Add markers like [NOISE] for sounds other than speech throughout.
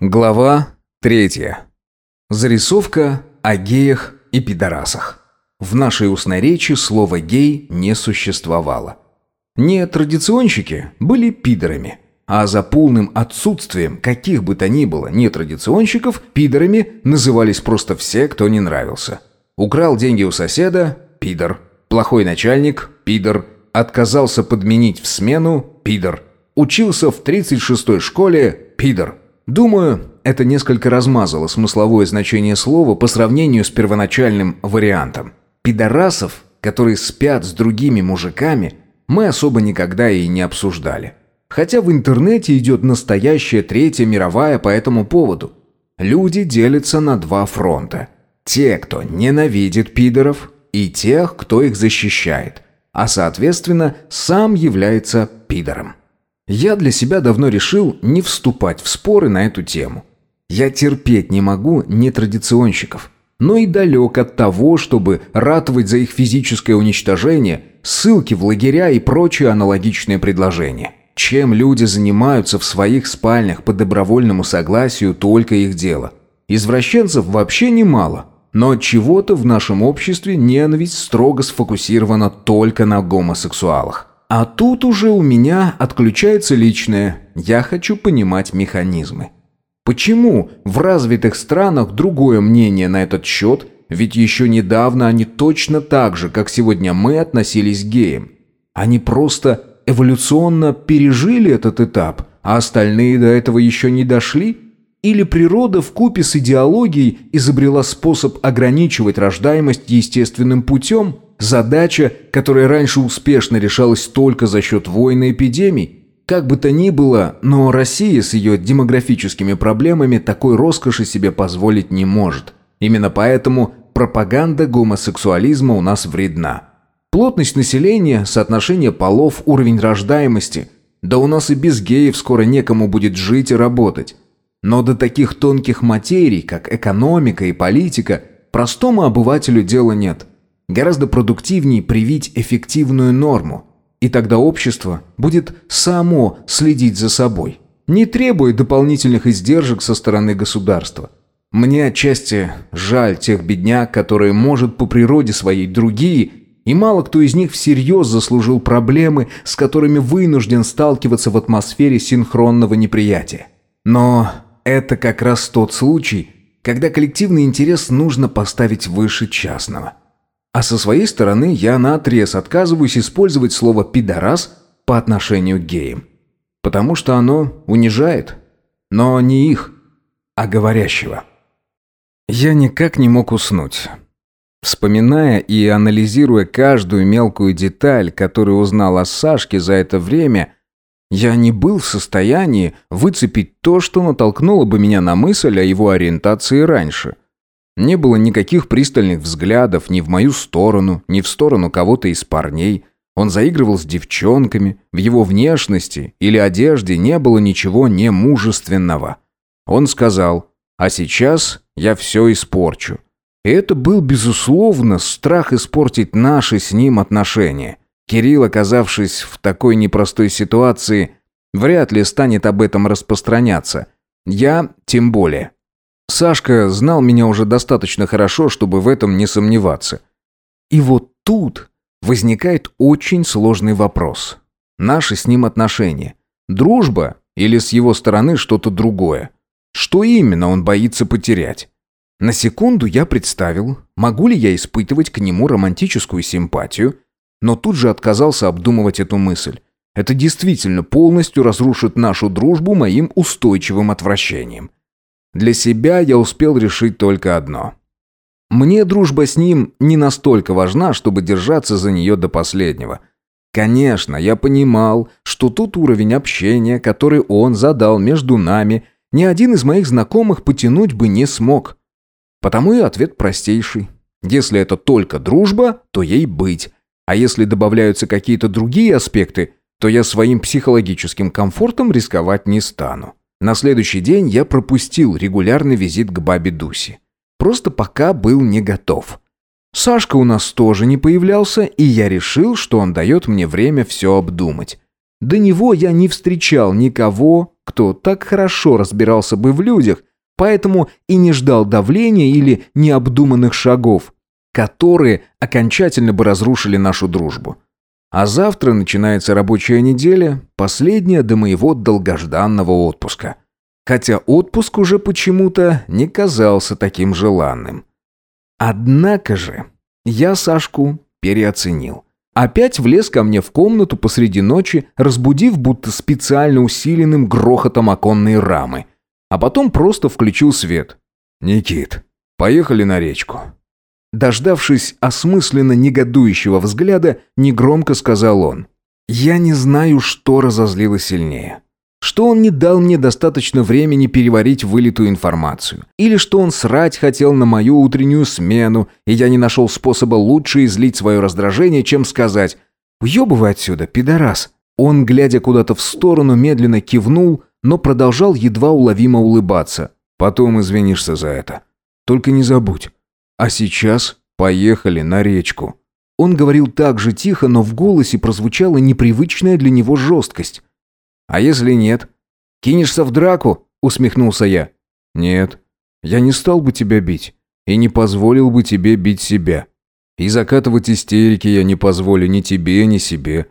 Глава третья. Зарисовка о геях и пидорасах. В нашей устной речи слово «гей» не существовало. Не традиционщики были пидорами, а за полным отсутствием каких бы то ни было нетрадиционщиков пидорами назывались просто все, кто не нравился. Украл деньги у соседа – пидор. Плохой начальник – пидор. Отказался подменить в смену – пидор. Учился в 36-й школе – пидор. Думаю, это несколько размазало смысловое значение слова по сравнению с первоначальным вариантом. Пидорасов, которые спят с другими мужиками, мы особо никогда и не обсуждали. Хотя в интернете идет настоящая Третья мировая по этому поводу. Люди делятся на два фронта. Те, кто ненавидит пидоров, и тех, кто их защищает, а соответственно сам является пидором. Я для себя давно решил не вступать в споры на эту тему. Я терпеть не могу нетрадиционщиков, но и далек от того, чтобы ратовать за их физическое уничтожение, ссылки в лагеря и прочие аналогичные предложения. Чем люди занимаются в своих спальнях по добровольному согласию, только их дело. Извращенцев вообще немало, но от чего-то в нашем обществе ненависть строго сфокусирована только на гомосексуалах. А тут уже у меня отключается личное. Я хочу понимать механизмы. Почему в развитых странах другое мнение на этот счет, ведь еще недавно они точно так же, как сегодня мы, относились к геям. Они просто эволюционно пережили этот этап, а остальные до этого еще не дошли? Или природа в купе с идеологией изобрела способ ограничивать рождаемость естественным путем – Задача, которая раньше успешно решалась только за счет войн и эпидемий. Как бы то ни было, но Россия с ее демографическими проблемами такой роскоши себе позволить не может. Именно поэтому пропаганда гомосексуализма у нас вредна. Плотность населения, соотношение полов, уровень рождаемости. Да у нас и без геев скоро некому будет жить и работать. Но до таких тонких материй, как экономика и политика, простому обывателю дела нет. Гораздо продуктивнее привить эффективную норму. И тогда общество будет само следить за собой, не требуя дополнительных издержек со стороны государства. Мне отчасти жаль тех бедняк, которые, может, по природе своей другие, и мало кто из них всерьез заслужил проблемы, с которыми вынужден сталкиваться в атмосфере синхронного неприятия. Но это как раз тот случай, когда коллективный интерес нужно поставить выше частного. А со своей стороны я наотрез отказываюсь использовать слово «пидорас» по отношению к геям. Потому что оно унижает. Но не их, а говорящего. Я никак не мог уснуть. Вспоминая и анализируя каждую мелкую деталь, которую узнал о Сашке за это время, я не был в состоянии выцепить то, что натолкнуло бы меня на мысль о его ориентации раньше. Не было никаких пристальных взглядов ни в мою сторону, ни в сторону кого-то из парней. Он заигрывал с девчонками, в его внешности или одежде не было ничего немужественного. Он сказал «А сейчас я все испорчу». И это был, безусловно, страх испортить наши с ним отношения. Кирилл, оказавшись в такой непростой ситуации, вряд ли станет об этом распространяться. Я тем более. Сашка знал меня уже достаточно хорошо, чтобы в этом не сомневаться. И вот тут возникает очень сложный вопрос. Наши с ним отношения. Дружба или с его стороны что-то другое? Что именно он боится потерять? На секунду я представил, могу ли я испытывать к нему романтическую симпатию, но тут же отказался обдумывать эту мысль. Это действительно полностью разрушит нашу дружбу моим устойчивым отвращением. Для себя я успел решить только одно. Мне дружба с ним не настолько важна, чтобы держаться за нее до последнего. Конечно, я понимал, что тот уровень общения, который он задал между нами, ни один из моих знакомых потянуть бы не смог. Потому и ответ простейший. Если это только дружба, то ей быть. А если добавляются какие-то другие аспекты, то я своим психологическим комфортом рисковать не стану. На следующий день я пропустил регулярный визит к бабе Дусе. Просто пока был не готов. Сашка у нас тоже не появлялся, и я решил, что он дает мне время все обдумать. До него я не встречал никого, кто так хорошо разбирался бы в людях, поэтому и не ждал давления или необдуманных шагов, которые окончательно бы разрушили нашу дружбу. А завтра начинается рабочая неделя, последняя до моего долгожданного отпуска. Хотя отпуск уже почему-то не казался таким желанным. Однако же я Сашку переоценил. Опять влез ко мне в комнату посреди ночи, разбудив будто специально усиленным грохотом оконной рамы. А потом просто включил свет. «Никит, поехали на речку». Дождавшись осмысленно негодующего взгляда, негромко сказал он. «Я не знаю, что разозлило сильнее что он не дал мне достаточно времени переварить вылитую информацию, или что он срать хотел на мою утреннюю смену, и я не нашел способа лучше излить свое раздражение, чем сказать «Уебывай отсюда, пидорас». Он, глядя куда-то в сторону, медленно кивнул, но продолжал едва уловимо улыбаться. «Потом извинишься за это. Только не забудь. А сейчас поехали на речку». Он говорил так же тихо, но в голосе прозвучала непривычная для него жесткость. «А если нет? Кинешься в драку?» – усмехнулся я. «Нет, я не стал бы тебя бить и не позволил бы тебе бить себя. И закатывать истерики я не позволю ни тебе, ни себе.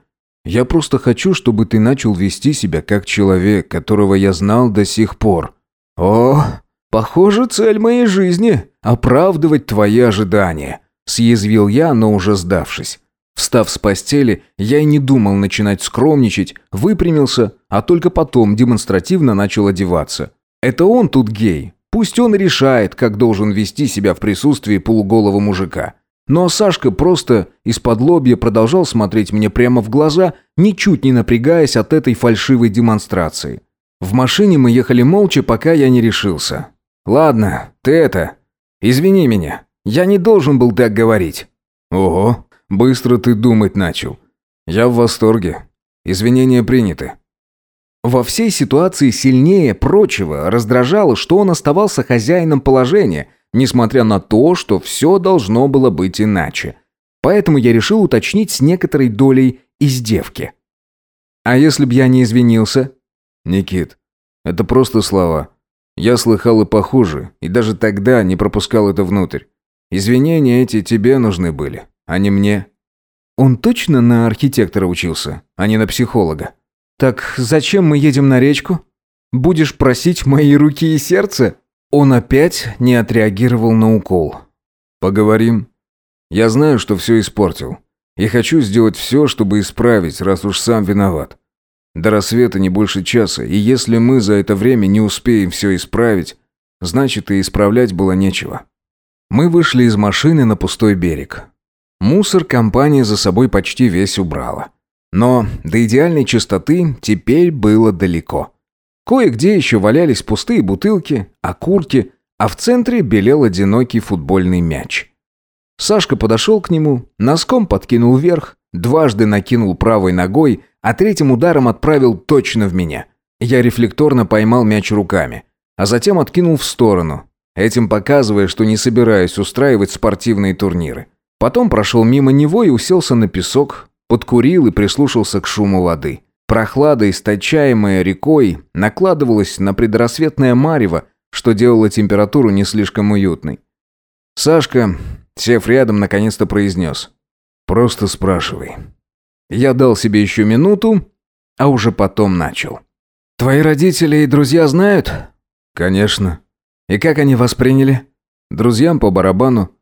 Я просто хочу, чтобы ты начал вести себя как человек, которого я знал до сих пор. О, похоже, цель моей жизни – оправдывать твои ожидания», – съязвил я, но уже сдавшись. Встав с постели, я и не думал начинать скромничать, выпрямился, а только потом демонстративно начал одеваться. Это он тут гей. Пусть он решает, как должен вести себя в присутствии полуголого мужика. Но Сашка просто из-под лобья продолжал смотреть мне прямо в глаза, ничуть не напрягаясь от этой фальшивой демонстрации. В машине мы ехали молча, пока я не решился. «Ладно, ты это... Извини меня. Я не должен был так говорить». «Ого, Быстро ты думать начал. Я в восторге. Извинения приняты. Во всей ситуации сильнее прочего раздражало, что он оставался хозяином положения, несмотря на то, что все должно было быть иначе. Поэтому я решил уточнить с некоторой долей издевки. А если б я не извинился? Никит, это просто слова. Я слыхал и похуже, и даже тогда не пропускал это внутрь. Извинения эти тебе нужны были а не мне. Он точно на архитектора учился, а не на психолога. Так зачем мы едем на речку? Будешь просить мои руки и сердце? Он опять не отреагировал на укол. Поговорим. Я знаю, что все испортил. И хочу сделать все, чтобы исправить, раз уж сам виноват. До рассвета не больше часа, и если мы за это время не успеем все исправить, значит и исправлять было нечего. Мы вышли из машины на пустой берег. Мусор компания за собой почти весь убрала. Но до идеальной чистоты теперь было далеко. Кое-где еще валялись пустые бутылки, окурки, а в центре белел одинокий футбольный мяч. Сашка подошел к нему, носком подкинул вверх, дважды накинул правой ногой, а третьим ударом отправил точно в меня. Я рефлекторно поймал мяч руками, а затем откинул в сторону, этим показывая, что не собираюсь устраивать спортивные турниры. Потом прошел мимо него и уселся на песок, подкурил и прислушался к шуму воды. Прохлада, источаемая рекой, накладывалась на предрассветное марево, что делало температуру не слишком уютной. Сашка, сев рядом, наконец-то произнес. «Просто спрашивай». Я дал себе еще минуту, а уже потом начал. «Твои родители и друзья знают?» «Конечно». «И как они восприняли?» «Друзьям по барабану.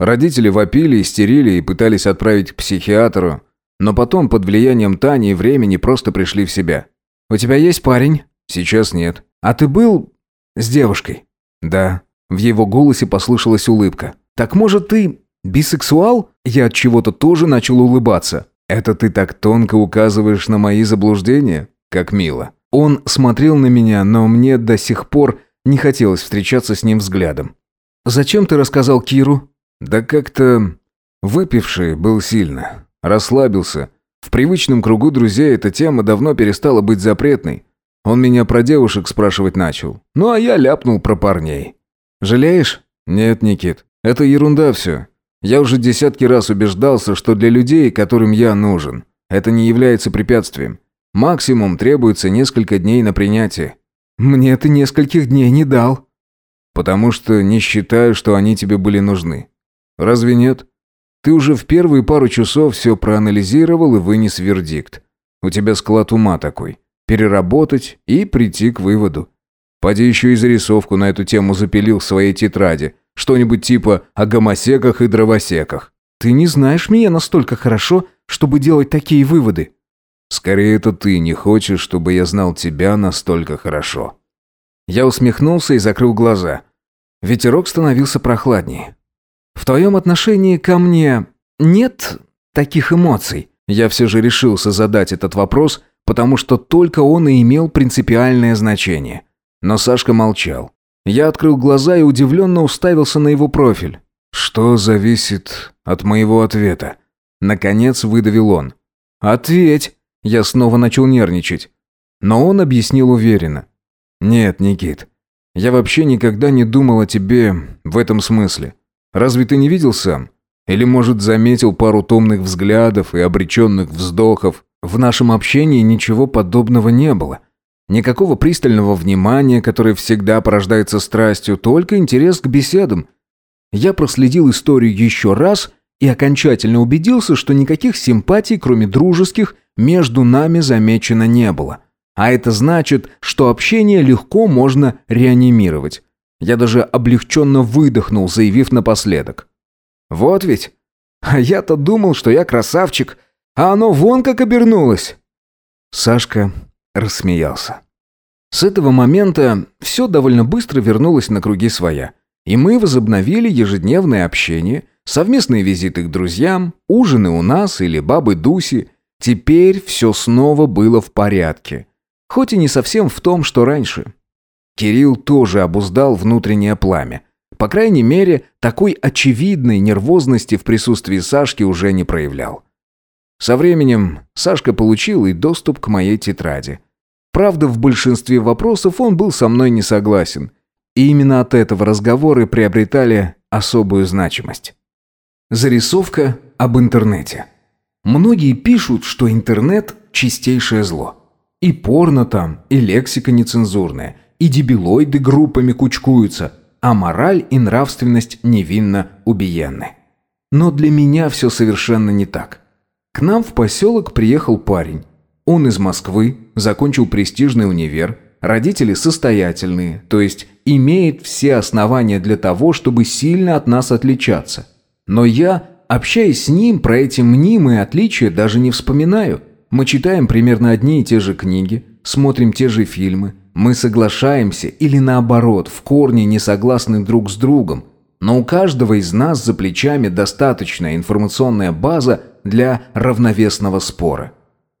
Родители вопили, истерили и пытались отправить к психиатру, но потом под влиянием Тани и времени просто пришли в себя. «У тебя есть парень?» «Сейчас нет». «А ты был с девушкой?» «Да». В его голосе послышалась улыбка. «Так может ты бисексуал?» Я от чего-то тоже начал улыбаться. «Это ты так тонко указываешь на мои заблуждения? Как мило». Он смотрел на меня, но мне до сих пор не хотелось встречаться с ним взглядом. «Зачем ты рассказал Киру?» Да как-то выпивший был сильно, расслабился. В привычном кругу друзей эта тема давно перестала быть запретной. Он меня про девушек спрашивать начал. Ну а я ляпнул про парней. «Жалеешь?» «Нет, Никит. Это ерунда все. Я уже десятки раз убеждался, что для людей, которым я нужен, это не является препятствием. Максимум требуется несколько дней на принятие. Мне ты нескольких дней не дал». «Потому что не считаю, что они тебе были нужны. Разве нет? Ты уже в первые пару часов все проанализировал и вынес вердикт. У тебя склад ума такой. Переработать и прийти к выводу. Поди еще и зарисовку на эту тему запилил в своей тетради. Что-нибудь типа о гомосеках и дровосеках. Ты не знаешь меня настолько хорошо, чтобы делать такие выводы. Скорее, это ты не хочешь, чтобы я знал тебя настолько хорошо. Я усмехнулся и закрыл глаза. Ветерок становился прохладнее. В твоем отношении ко мне нет таких эмоций. Я все же решился задать этот вопрос, потому что только он и имел принципиальное значение. Но Сашка молчал. Я открыл глаза и удивленно уставился на его профиль. «Что зависит от моего ответа?» Наконец выдавил он. «Ответь!» Я снова начал нервничать. Но он объяснил уверенно. «Нет, Никит, я вообще никогда не думал о тебе в этом смысле. Разве ты не видел сам? Или, может, заметил пару томных взглядов и обреченных вздохов? В нашем общении ничего подобного не было. Никакого пристального внимания, которое всегда порождается страстью, только интерес к беседам. Я проследил историю еще раз и окончательно убедился, что никаких симпатий, кроме дружеских, между нами замечено не было. А это значит, что общение легко можно реанимировать. Я даже облегченно выдохнул, заявив напоследок. «Вот ведь! А я-то думал, что я красавчик, а оно вон как обернулось!» Сашка рассмеялся. С этого момента все довольно быстро вернулось на круги своя, и мы возобновили ежедневное общение, совместные визиты к друзьям, ужины у нас или бабы Дуси. Теперь все снова было в порядке, хоть и не совсем в том, что раньше. Кирилл тоже обуздал внутреннее пламя. По крайней мере, такой очевидной нервозности в присутствии Сашки уже не проявлял. Со временем Сашка получил и доступ к моей тетради. Правда, в большинстве вопросов он был со мной не согласен. И именно от этого разговоры приобретали особую значимость. Зарисовка об интернете. Многие пишут, что интернет – чистейшее зло. И порно там, и лексика нецензурная – и дебилоиды группами кучкуются, а мораль и нравственность невинно убиенны. Но для меня все совершенно не так. К нам в поселок приехал парень. Он из Москвы, закончил престижный универ, родители состоятельные, то есть имеет все основания для того, чтобы сильно от нас отличаться. Но я, общаясь с ним, про эти мнимые отличия даже не вспоминаю. Мы читаем примерно одни и те же книги, смотрим те же фильмы, мы соглашаемся или наоборот, в корне не согласны друг с другом, но у каждого из нас за плечами достаточная информационная база для равновесного спора.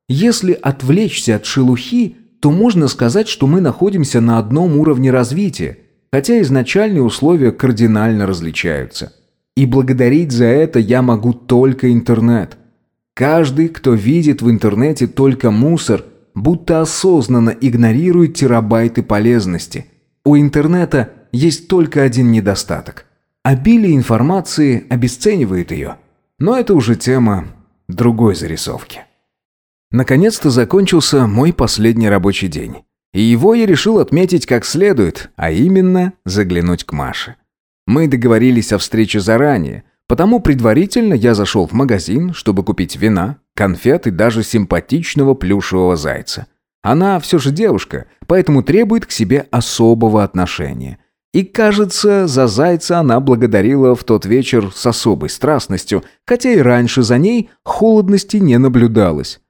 Если отвлечься от шелухи, то можно сказать, что мы находимся на одном уровне развития, хотя изначальные условия кардинально различаются. И благодарить за это я могу только интернет. Каждый, кто видит в интернете только мусор – будто осознанно игнорирует терабайты полезности. У интернета есть только один недостаток. Обилие информации обесценивает ее. Но это уже тема другой зарисовки. Наконец-то закончился мой последний рабочий день. И его я решил отметить как следует, а именно заглянуть к Маше. Мы договорились о встрече заранее, потому предварительно я зашел в магазин, чтобы купить вина, конфет и даже симпатичного плюшевого зайца. Она все же девушка, поэтому требует к себе особого отношения. И, кажется, за зайца она благодарила в тот вечер с особой страстностью, хотя и раньше за ней холодности не наблюдалось.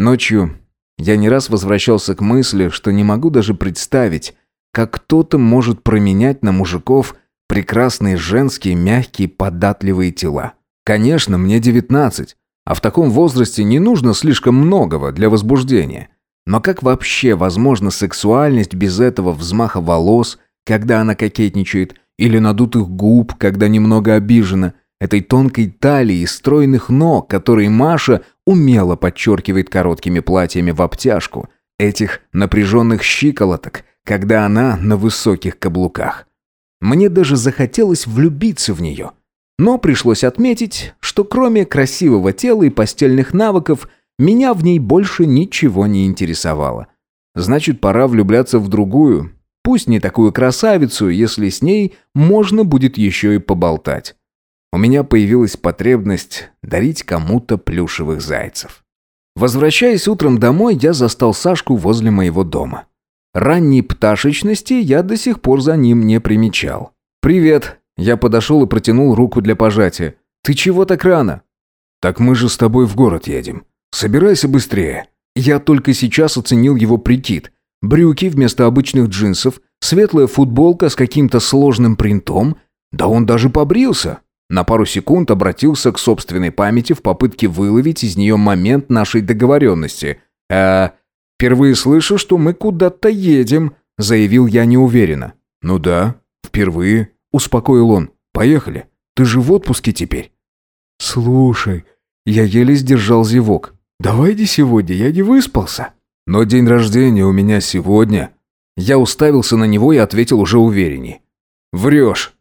Ночью я не раз возвращался к мысли, что не могу даже представить, как кто-то может променять на мужиков прекрасные женские мягкие податливые тела. Конечно, мне девятнадцать, а в таком возрасте не нужно слишком многого для возбуждения. Но как вообще возможна сексуальность без этого взмаха волос, когда она кокетничает, или надутых губ, когда немного обижена, этой тонкой талии и стройных ног, которые Маша умело подчеркивает короткими платьями в обтяжку, этих напряженных щиколоток, когда она на высоких каблуках. Мне даже захотелось влюбиться в нее – но пришлось отметить, что кроме красивого тела и постельных навыков, меня в ней больше ничего не интересовало. Значит, пора влюбляться в другую. Пусть не такую красавицу, если с ней можно будет еще и поболтать. У меня появилась потребность дарить кому-то плюшевых зайцев. Возвращаясь утром домой, я застал Сашку возле моего дома. Ранней пташечности я до сих пор за ним не примечал. «Привет!» Я подошел и протянул руку для пожатия. «Ты чего так рано?» «Так мы же с тобой в город едем. Собирайся быстрее». Я только сейчас оценил его прикид. Брюки вместо обычных джинсов, светлая футболка с каким-то сложным принтом. Да он даже побрился. На пару секунд обратился к собственной памяти в попытке выловить из нее момент нашей договоренности. «Э, впервые слышу, что мы куда-то едем», — заявил я неуверенно. «Ну да, впервые», — успокоил он. «Поехали. Ты же в отпуске теперь». «Слушай, я еле сдержал зевок. Давайте сегодня, я не выспался». «Но день рождения у меня сегодня». Я уставился на него и ответил уже увереннее. «Врешь».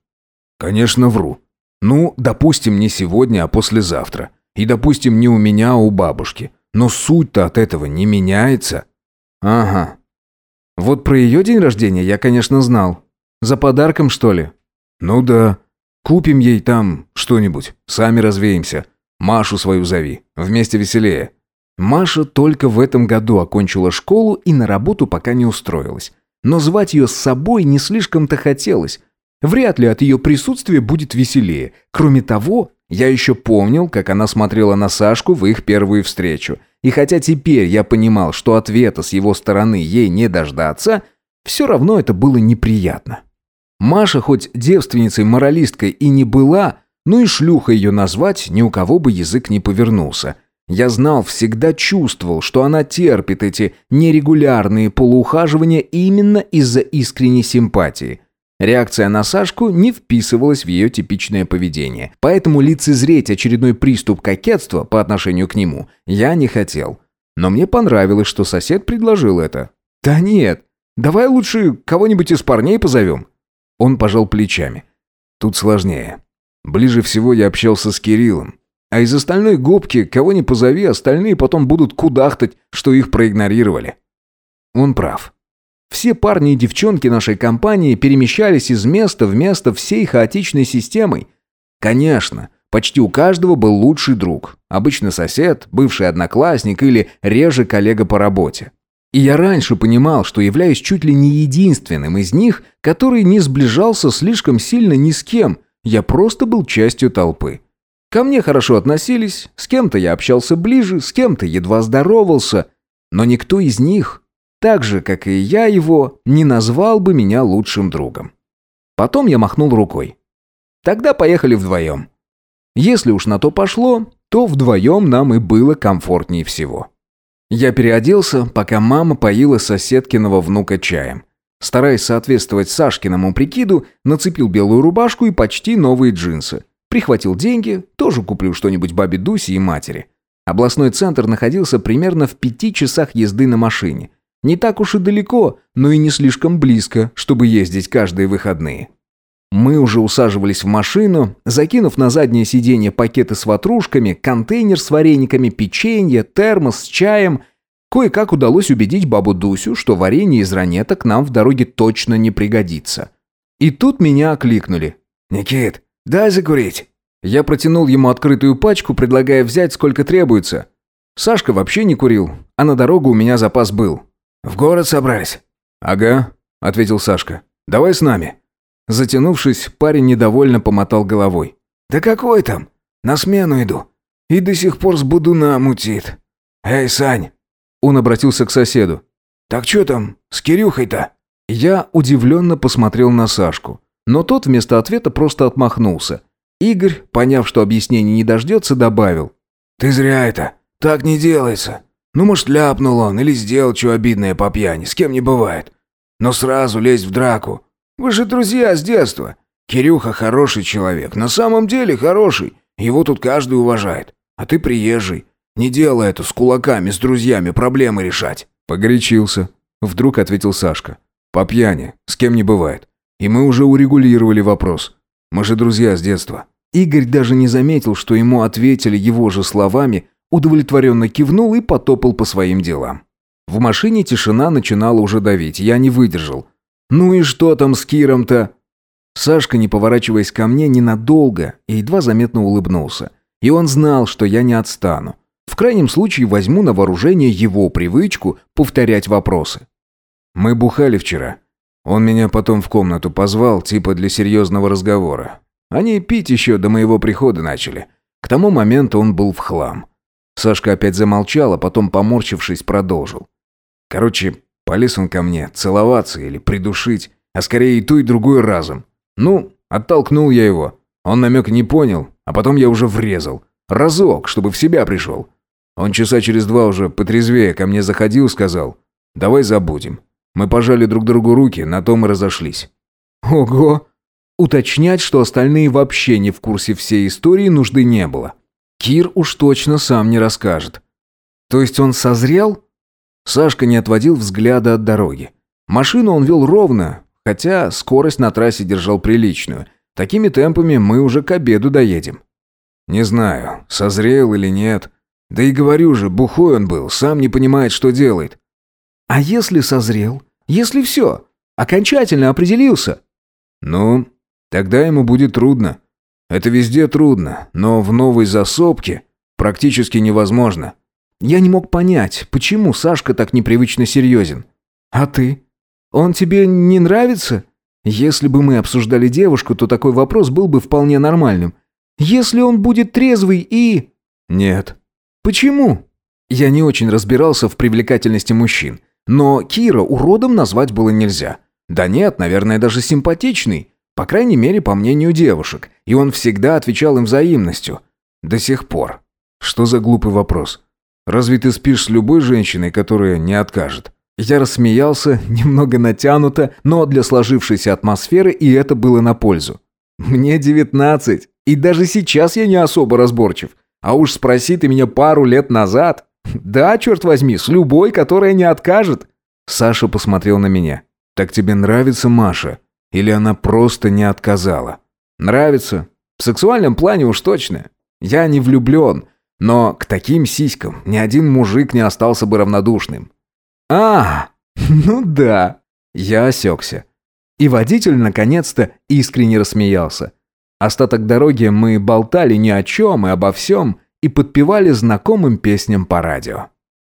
«Конечно, вру. Ну, допустим, не сегодня, а послезавтра. И, допустим, не у меня, а у бабушки. Но суть-то от этого не меняется. Ага. Вот про ее день рождения я, конечно, знал. За подарком, что ли? Ну да. Купим ей там что-нибудь. Сами развеемся. Машу свою зови. Вместе веселее. Маша только в этом году окончила школу и на работу пока не устроилась. Но звать ее с собой не слишком-то хотелось. Вряд ли от ее присутствия будет веселее. Кроме того, я еще помнил, как она смотрела на Сашку в их первую встречу. И хотя теперь я понимал, что ответа с его стороны ей не дождаться, все равно это было неприятно. Маша хоть девственницей-моралисткой и не была, но и шлюха ее назвать ни у кого бы язык не повернулся. Я знал, всегда чувствовал, что она терпит эти нерегулярные полуухаживания именно из-за искренней симпатии – Реакция на Сашку не вписывалась в ее типичное поведение, поэтому лицезреть очередной приступ кокетства по отношению к нему я не хотел. Но мне понравилось, что сосед предложил это. «Да нет, давай лучше кого-нибудь из парней позовем». Он пожал плечами. «Тут сложнее. Ближе всего я общался с Кириллом. А из остальной губки кого ни позови, остальные потом будут кудахтать, что их проигнорировали». Он прав. Все парни и девчонки нашей компании перемещались из места в место всей хаотичной системой. Конечно, почти у каждого был лучший друг. Обычно сосед, бывший одноклассник или реже коллега по работе. И я раньше понимал, что являюсь чуть ли не единственным из них, который не сближался слишком сильно ни с кем. Я просто был частью толпы. Ко мне хорошо относились, с кем-то я общался ближе, с кем-то едва здоровался, но никто из них так же, как и я его, не назвал бы меня лучшим другом. Потом я махнул рукой. Тогда поехали вдвоем. Если уж на то пошло, то вдвоем нам и было комфортнее всего. Я переоделся, пока мама поила соседкиного внука чаем. Стараясь соответствовать Сашкиному прикиду, нацепил белую рубашку и почти новые джинсы. Прихватил деньги, тоже куплю что-нибудь бабе Дусе и матери. Областной центр находился примерно в пяти часах езды на машине – не так уж и далеко, но и не слишком близко, чтобы ездить каждые выходные. Мы уже усаживались в машину, закинув на заднее сиденье пакеты с ватрушками, контейнер с варениками, печенье, термос с чаем. Кое-как удалось убедить бабу Дусю, что варенье из ранеток нам в дороге точно не пригодится. И тут меня окликнули. «Никит, дай закурить». Я протянул ему открытую пачку, предлагая взять сколько требуется. Сашка вообще не курил, а на дорогу у меня запас был. «В город собрались?» «Ага», — ответил Сашка. «Давай с нами». Затянувшись, парень недовольно помотал головой. «Да какой там? На смену иду. И до сих пор с будуна мутит. Эй, Сань!» Он обратился к соседу. «Так что там с Кирюхой-то?» Я удивленно посмотрел на Сашку, но тот вместо ответа просто отмахнулся. Игорь, поняв, что объяснений не дождется, добавил. «Ты зря это. Так не делается. Ну, может, ляпнул он или сделал что обидное по пьяни, с кем не бывает. Но сразу лезть в драку. Вы же друзья с детства. Кирюха хороший человек, на самом деле хороший. Его тут каждый уважает. А ты приезжий. Не делай это с кулаками, с друзьями проблемы решать. Погорячился. Вдруг ответил Сашка. По пьяни, с кем не бывает. И мы уже урегулировали вопрос. Мы же друзья с детства. Игорь даже не заметил, что ему ответили его же словами, удовлетворенно кивнул и потопал по своим делам. В машине тишина начинала уже давить, я не выдержал. «Ну и что там с Киром-то?» Сашка, не поворачиваясь ко мне, ненадолго и едва заметно улыбнулся. И он знал, что я не отстану. В крайнем случае возьму на вооружение его привычку повторять вопросы. «Мы бухали вчера. Он меня потом в комнату позвал, типа для серьезного разговора. Они пить еще до моего прихода начали. К тому моменту он был в хлам. Сашка опять замолчал, а потом, поморщившись, продолжил. Короче, полез он ко мне целоваться или придушить, а скорее и ту, и другую разом. Ну, оттолкнул я его. Он намек не понял, а потом я уже врезал. Разок, чтобы в себя пришел. Он часа через два уже потрезвее ко мне заходил, сказал, «Давай забудем». Мы пожали друг другу руки, на том и разошлись. Ого! Уточнять, что остальные вообще не в курсе всей истории, нужды не было. Кир уж точно сам не расскажет. То есть он созрел? Сашка не отводил взгляда от дороги. Машину он вел ровно, хотя скорость на трассе держал приличную. Такими темпами мы уже к обеду доедем. Не знаю, созрел или нет. Да и говорю же, бухой он был, сам не понимает, что делает. А если созрел? Если все? Окончательно определился? Ну, Тогда ему будет трудно. Это везде трудно, но в новой засобке практически невозможно. Я не мог понять, почему Сашка так непривычно серьезен. А ты? Он тебе не нравится? Если бы мы обсуждали девушку, то такой вопрос был бы вполне нормальным. Если он будет трезвый и... Нет. Почему? Я не очень разбирался в привлекательности мужчин, но Кира уродом назвать было нельзя. Да нет, наверное, даже симпатичный. По крайней мере, по мнению девушек. И он всегда отвечал им взаимностью. До сих пор. Что за глупый вопрос? Разве ты спишь с любой женщиной, которая не откажет? Я рассмеялся, [LAUGHS] немного натянуто, но для сложившейся атмосферы и это было на пользу. Мне девятнадцать, и даже сейчас я не особо разборчив. А уж спроси ты меня пару лет назад. Да, черт возьми, с любой, которая не откажет. Саша посмотрел на меня. Так тебе нравится Маша? Или она просто не отказала? Нравится. В сексуальном плане уж точно. Я не влюблен. Но к таким сиськам ни один мужик не остался бы равнодушным. А, [LAUGHS] ну да. Я осекся. И водитель наконец-то искренне рассмеялся. Остаток дороги мы болтали ни о чем и обо всем и подпевали знакомым песням по радио.